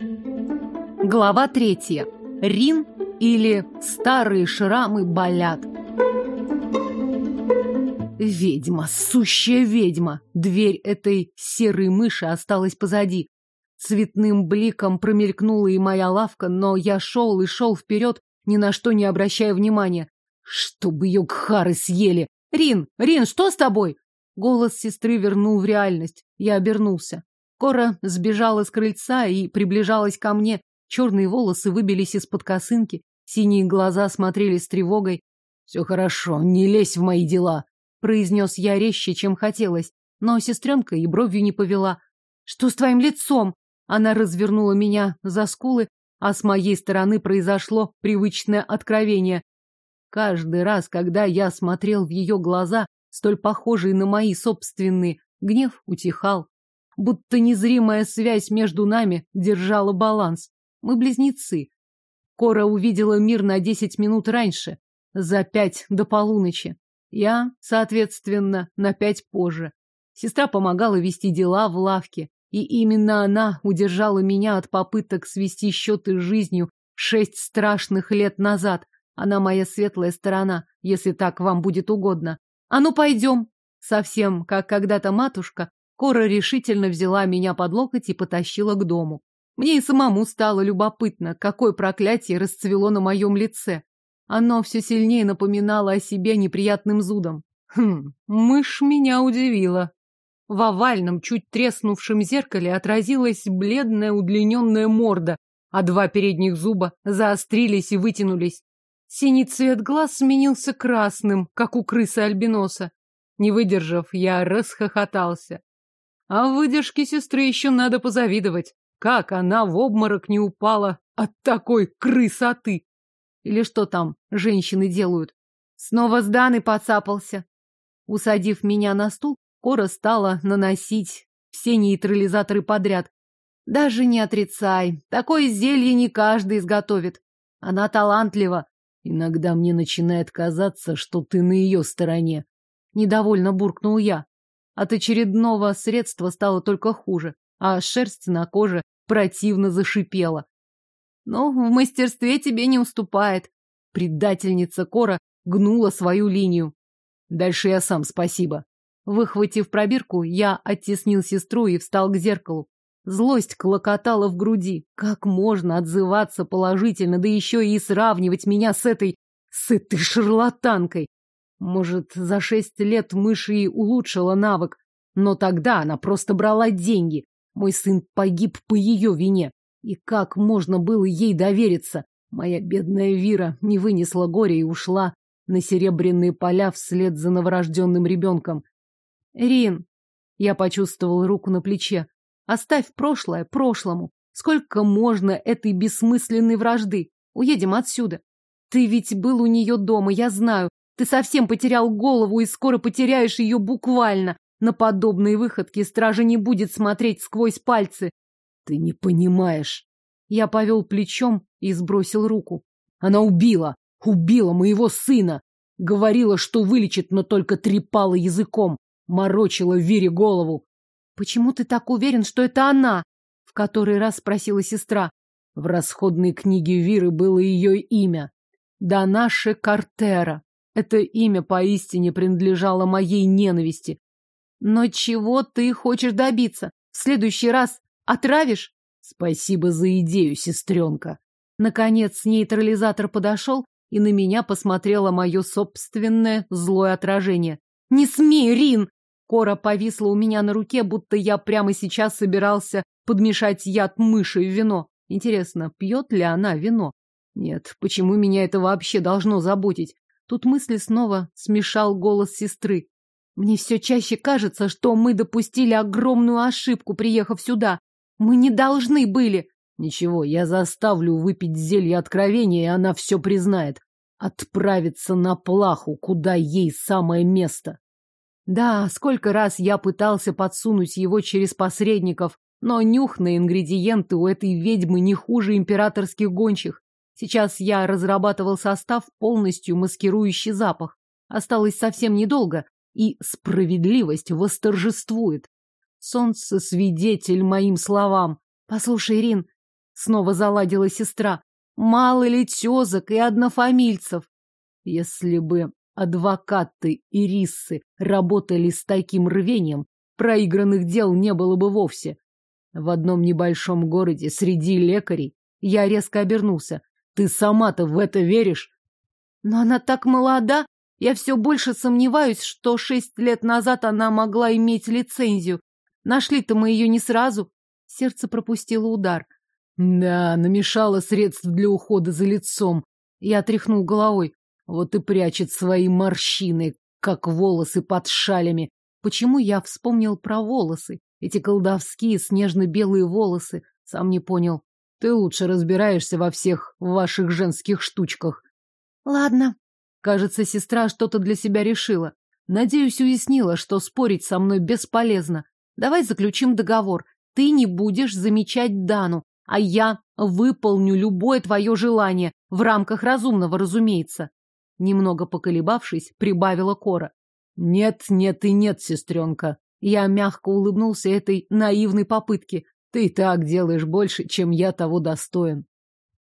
Глава третья. Рин или старые шрамы болят. Ведьма, сущая ведьма. Дверь этой серой мыши осталась позади. Цветным бликом промелькнула и моя лавка, но я шел и шел вперед, ни на что не обращая внимания. Чтобы ее кхары съели! Рин, Рин, что с тобой? Голос сестры вернул в реальность. Я обернулся. Кора сбежала с крыльца и приближалась ко мне. Черные волосы выбились из-под косынки, синие глаза смотрели с тревогой. «Все хорошо, не лезь в мои дела», — произнес я резче, чем хотелось. Но сестренка и бровью не повела. «Что с твоим лицом?» Она развернула меня за скулы, а с моей стороны произошло привычное откровение. Каждый раз, когда я смотрел в ее глаза, столь похожие на мои собственные, гнев утихал. Будто незримая связь между нами держала баланс. Мы близнецы. Кора увидела мир на десять минут раньше, за пять до полуночи. Я, соответственно, на пять позже. Сестра помогала вести дела в лавке, и именно она удержала меня от попыток свести счеты с жизнью шесть страшных лет назад. Она моя светлая сторона, если так вам будет угодно. А ну, пойдем. Совсем как когда-то матушка, Кора решительно взяла меня под локоть и потащила к дому. Мне и самому стало любопытно, какое проклятие расцвело на моем лице. Оно все сильнее напоминало о себе неприятным зудом. Хм, мышь меня удивила. В овальном, чуть треснувшем зеркале отразилась бледная удлиненная морда, а два передних зуба заострились и вытянулись. Синий цвет глаз сменился красным, как у крысы-альбиноса. Не выдержав, я расхохотался. А выдержке сестры еще надо позавидовать. Как она в обморок не упала от такой крысоты? Или что там женщины делают? Снова с Даной подцапался. Усадив меня на стул, Кора стала наносить все нейтрализаторы подряд. Даже не отрицай, такое зелье не каждый изготовит. Она талантлива, Иногда мне начинает казаться, что ты на ее стороне. Недовольно буркнул я. От очередного средства стало только хуже, а шерсть на коже противно зашипела. Но в мастерстве тебе не уступает. Предательница Кора гнула свою линию. Дальше я сам, спасибо. Выхватив пробирку, я оттеснил сестру и встал к зеркалу. Злость клокотала в груди. Как можно отзываться положительно, да еще и сравнивать меня с этой... с этой шарлатанкой? Может, за шесть лет мышь и улучшила навык, но тогда она просто брала деньги. Мой сын погиб по ее вине. И как можно было ей довериться? Моя бедная Вира не вынесла горя и ушла на серебряные поля вслед за новорожденным ребенком. Рин, я почувствовал руку на плече. Оставь прошлое прошлому. Сколько можно этой бессмысленной вражды? Уедем отсюда. Ты ведь был у нее дома, я знаю. Ты совсем потерял голову и скоро потеряешь ее буквально. На подобные выходки стража не будет смотреть сквозь пальцы. Ты не понимаешь. Я повел плечом и сбросил руку. Она убила, убила моего сына. Говорила, что вылечит, но только трепала языком. Морочила Вере голову. «Почему ты так уверен, что это она?» — в который раз спросила сестра. В расходной книге Виры было ее имя. Данаше Картера. Это имя поистине принадлежало моей ненависти. Но чего ты хочешь добиться? В следующий раз отравишь? Спасибо за идею, сестренка. Наконец нейтрализатор подошел, и на меня посмотрело мое собственное злое отражение. «Не смей, Рин!» Кора повисла у меня на руке, будто я прямо сейчас собирался подмешать яд мыши в вино. Интересно, пьет ли она вино? Нет, почему меня это вообще должно заботить? Тут мысли снова смешал голос сестры. Мне все чаще кажется, что мы допустили огромную ошибку, приехав сюда. Мы не должны были. Ничего, я заставлю выпить зелье откровения, и она все признает. Отправиться на плаху, куда ей самое место. Да, сколько раз я пытался подсунуть его через посредников, но нюх на ингредиенты у этой ведьмы не хуже императорских гончих. Сейчас я разрабатывал состав, полностью маскирующий запах. Осталось совсем недолго, и справедливость восторжествует. Солнце свидетель моим словам. Послушай, Ирин, снова заладила сестра. Мало ли тезок и однофамильцев. Если бы адвокаты и риссы работали с таким рвением, проигранных дел не было бы вовсе. В одном небольшом городе среди лекарей я резко обернулся. Ты сама-то в это веришь? Но она так молода. Я все больше сомневаюсь, что шесть лет назад она могла иметь лицензию. Нашли-то мы ее не сразу. Сердце пропустило удар. Да, намешала средств для ухода за лицом. Я тряхнул головой. Вот и прячет свои морщины, как волосы под шалями. Почему я вспомнил про волосы? Эти колдовские снежно-белые волосы. Сам не понял. Ты лучше разбираешься во всех ваших женских штучках. Ладно. Кажется, сестра что-то для себя решила. Надеюсь, уяснила, что спорить со мной бесполезно. Давай заключим договор. Ты не будешь замечать Дану, а я выполню любое твое желание, в рамках разумного, разумеется. Немного поколебавшись, прибавила Кора. Нет, нет и нет, сестренка. Я мягко улыбнулся этой наивной попытке. Ты и так делаешь больше, чем я того достоин.